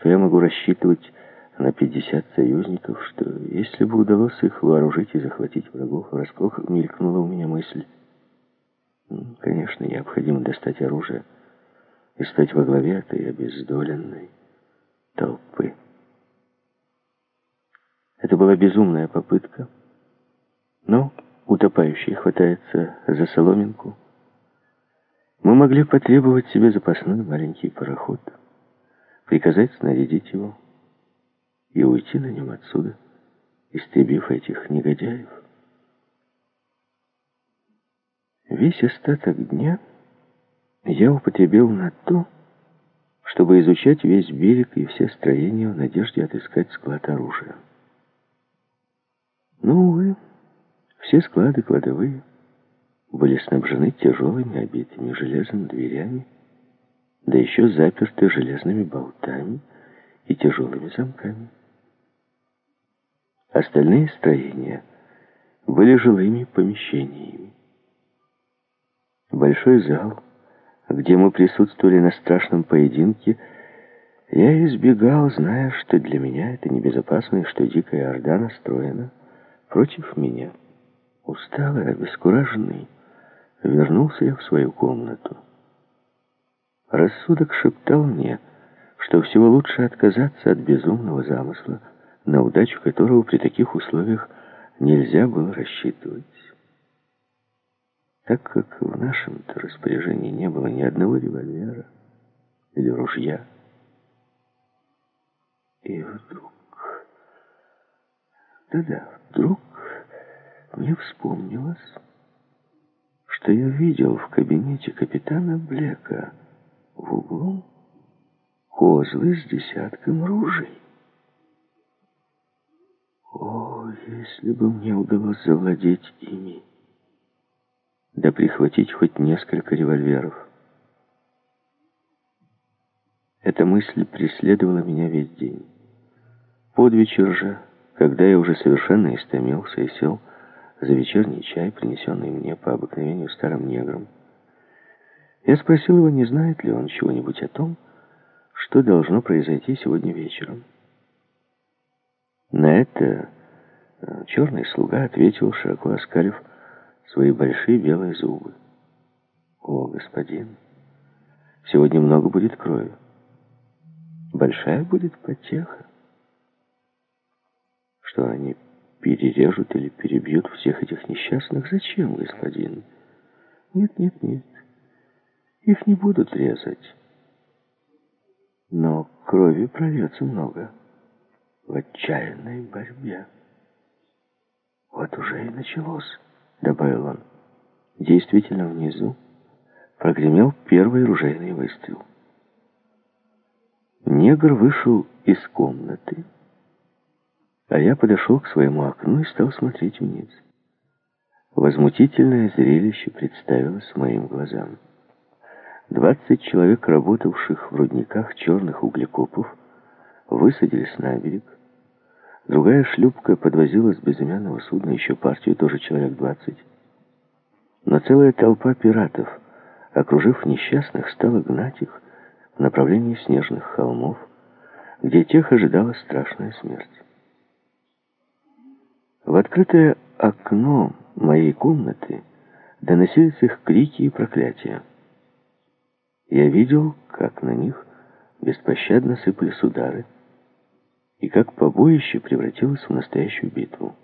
что я могу рассчитывать на 50 союзников, что если бы удалось их вооружить и захватить врагов, врасплох мелькнула у меня мысль. Конечно, необходимо достать оружие и стать во главе этой обездоленной толпы. Это была безумная попытка, но утопающий хватается за соломинку. Мы могли потребовать себе запасной маленький пароход, приказать снарядить его и уйти на нем отсюда, истребив этих негодяев. Весь остаток дня я употребил на то, чтобы изучать весь берег и все строения в надежде отыскать склад оружия. Но, увы, все склады кладовые были снабжены тяжелыми, обитыми железом дверями, да еще заперты железными болтами и тяжелыми замками. Остальные строения были жилыми помещениями. Большой зал, где мы присутствовали на страшном поединке, я избегал, зная, что для меня это небезопасно и что дикая орда настроена против меня. Усталый, обескураженный, вернулся я в свою комнату. Рассудок шептал мне, что всего лучше отказаться от безумного замысла, на удачу которого при таких условиях нельзя было рассчитывать. Так как в нашем-то распоряжении не было ни одного револьвера или ружья. И вдруг... Да-да, вдруг мне вспомнилось, что я видел в кабинете капитана Блека в углу козлы с десятком ружей. О, если бы мне удалось завладеть ими, да прихватить хоть несколько револьверов. Эта мысль преследовала меня весь день. Под вечер же, когда я уже совершенно истомился и сел за вечерний чай, принесенный мне по обыкновению старым негром, я спросил его, не знает ли он чего-нибудь о том, что должно произойти сегодня вечером. На это э, черный слуга ответил, широко оскалив свои большие белые зубы. «О, господин, сегодня много будет крови. Большая будет потеха. Что они перережут или перебьют всех этих несчастных? Зачем, господин? Нет, нет, нет. Их не будут резать. Но крови прольется много в отчаянной борьбе. Вот уже и началось». — добавил он. Действительно, внизу прогремел первый ружейный выстрел. Негр вышел из комнаты, а я подошел к своему окну и стал смотреть вниз. Возмутительное зрелище представилось моим глазам. Двадцать человек, работавших в рудниках черных углекопов, высадились на берег, Другая шлюпка подвозила с безымянного судна еще партию, тоже человек двадцать. Но целая толпа пиратов, окружив несчастных, стала гнать их в направлении снежных холмов, где тех ожидала страшная смерть. В открытое окно моей комнаты доносились их крики и проклятия. Я видел, как на них беспощадно сыпались удары, и как побоище превратилось в настоящую битву.